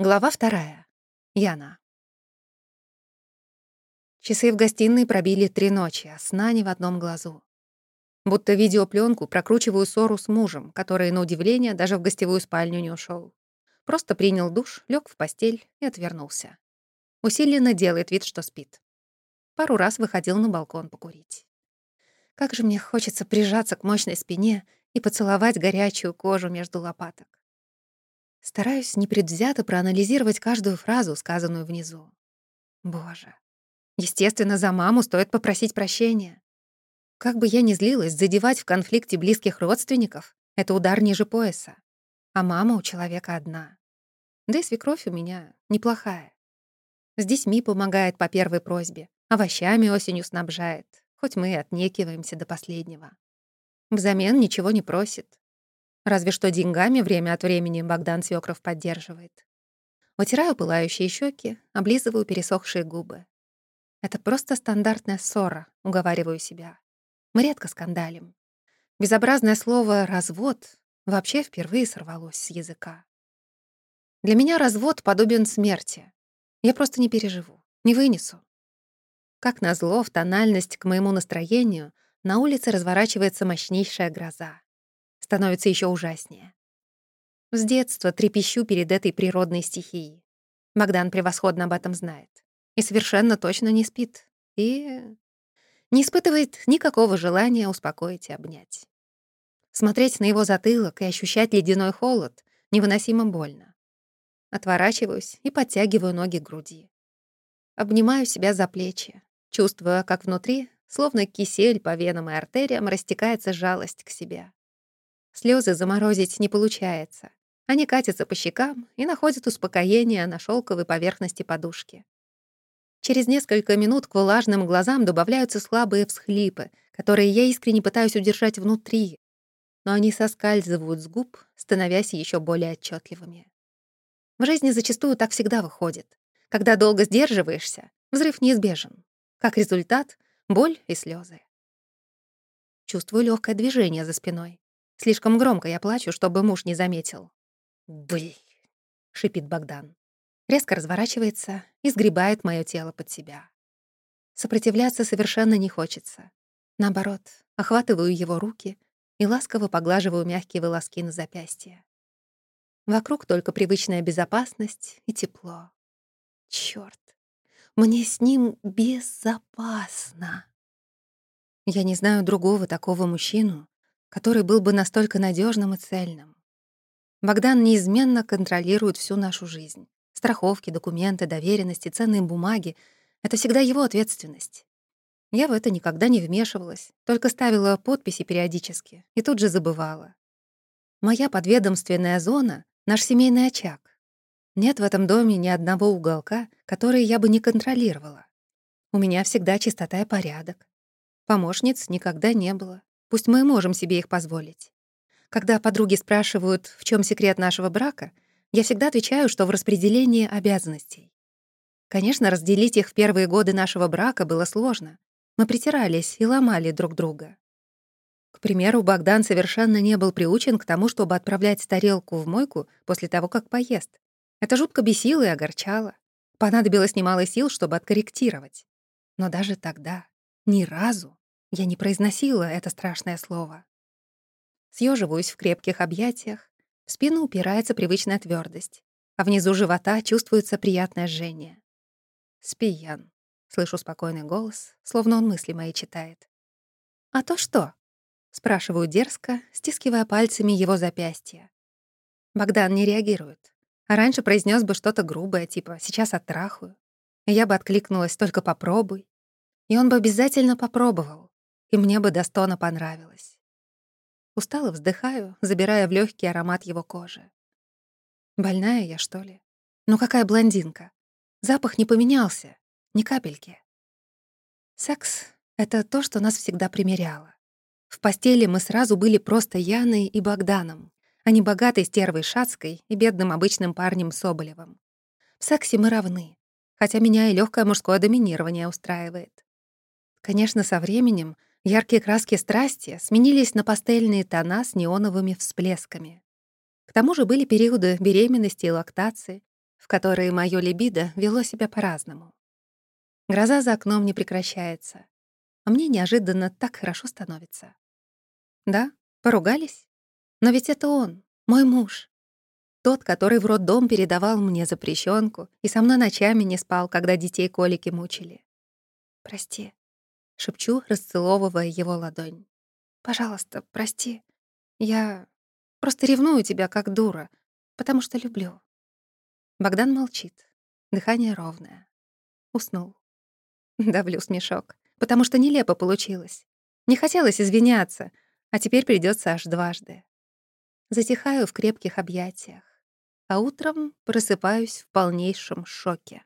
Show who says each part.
Speaker 1: Глава вторая. Яна. Часы в гостиной пробили три ночи, а сна ни в одном глазу. Будто видеопленку прокручиваю ссору с мужем, который, на удивление, даже в гостевую спальню не ушел. Просто принял душ, лег в постель и отвернулся. Усиленно делает вид, что спит. Пару раз выходил на балкон покурить. Как же мне хочется прижаться к мощной спине и поцеловать горячую кожу между лопаток. Стараюсь непредвзято проанализировать каждую фразу, сказанную внизу. Боже. Естественно, за маму стоит попросить прощения. Как бы я ни злилась, задевать в конфликте близких родственников — это удар ниже пояса. А мама у человека одна. Да и свекровь у меня неплохая. С детьми помогает по первой просьбе, овощами осенью снабжает, хоть мы и отнекиваемся до последнего. Взамен ничего не просит, Разве что деньгами время от времени Богдан Свёкров поддерживает. Утираю пылающие щеки, облизываю пересохшие губы. Это просто стандартная ссора, уговариваю себя. Мы редко скандалим. Безобразное слово «развод» вообще впервые сорвалось с языка. Для меня развод подобен смерти. Я просто не переживу, не вынесу. Как назло, в тональность к моему настроению на улице разворачивается мощнейшая гроза становится еще ужаснее. С детства трепещу перед этой природной стихией. Богдан превосходно об этом знает. И совершенно точно не спит. И не испытывает никакого желания успокоить и обнять. Смотреть на его затылок и ощущать ледяной холод невыносимо больно. Отворачиваюсь и подтягиваю ноги к груди. Обнимаю себя за плечи, чувствуя, как внутри, словно кисель по венам и артериям, растекается жалость к себе. Слезы заморозить не получается. Они катятся по щекам и находят успокоение на шелковой поверхности подушки. Через несколько минут к влажным глазам добавляются слабые всхлипы, которые я искренне пытаюсь удержать внутри, но они соскальзывают с губ, становясь еще более отчетливыми. В жизни зачастую так всегда выходит. Когда долго сдерживаешься, взрыв неизбежен. Как результат — боль и слезы. Чувствую легкое движение за спиной. Слишком громко я плачу, чтобы муж не заметил. «Блин!» — шипит Богдан. Резко разворачивается и сгребает моё тело под себя. Сопротивляться совершенно не хочется. Наоборот, охватываю его руки и ласково поглаживаю мягкие волоски на запястье. Вокруг только привычная безопасность и тепло. Чёрт, мне с ним безопасно. Я не знаю другого такого мужчину, который был бы настолько надежным и цельным. Богдан неизменно контролирует всю нашу жизнь. Страховки, документы, доверенности, ценные бумаги — это всегда его ответственность. Я в это никогда не вмешивалась, только ставила подписи периодически и тут же забывала. Моя подведомственная зона — наш семейный очаг. Нет в этом доме ни одного уголка, который я бы не контролировала. У меня всегда чистота и порядок. Помощниц никогда не было. Пусть мы можем себе их позволить. Когда подруги спрашивают, в чем секрет нашего брака, я всегда отвечаю, что в распределении обязанностей. Конечно, разделить их в первые годы нашего брака было сложно. Мы притирались и ломали друг друга. К примеру, Богдан совершенно не был приучен к тому, чтобы отправлять тарелку в мойку после того, как поест. Это жутко бесило и огорчало. Понадобилось немало сил, чтобы откорректировать. Но даже тогда ни разу я не произносила это страшное слово. Съеживаюсь в крепких объятиях, в спину упирается привычная твердость, а внизу живота чувствуется приятное жжение. «Спи, Ян», — слышу спокойный голос, словно он мысли мои читает. «А то что?» — спрашиваю дерзко, стискивая пальцами его запястья. Богдан не реагирует. А раньше произнес бы что-то грубое, типа «сейчас оттрахаю». Я бы откликнулась «только попробуй». И он бы обязательно попробовал и мне бы до стона понравилось. Устало вздыхаю, забирая в легкий аромат его кожи. Больная я, что ли? Ну какая блондинка? Запах не поменялся, ни капельки. Секс — это то, что нас всегда примеряло. В постели мы сразу были просто Яной и Богданом, а не богатой стервой Шацкой и бедным обычным парнем Соболевым. В сексе мы равны, хотя меня и легкое мужское доминирование устраивает. Конечно, со временем Яркие краски страсти сменились на пастельные тона с неоновыми всплесками. К тому же были периоды беременности и лактации, в которые моё либидо вело себя по-разному. Гроза за окном не прекращается, а мне неожиданно так хорошо становится. Да, поругались? Но ведь это он, мой муж. Тот, который в роддом передавал мне запрещенку и со мной ночами не спал, когда детей колики мучили. «Прости», — шепчу, расцеловывая его ладонь. «Пожалуйста, прости. Я просто ревную тебя, как дура, потому что люблю». Богдан молчит. Дыхание ровное. Уснул. Давлю смешок, потому что нелепо получилось. Не хотелось извиняться, а теперь придется аж дважды. Затихаю в крепких объятиях, а утром просыпаюсь в полнейшем шоке.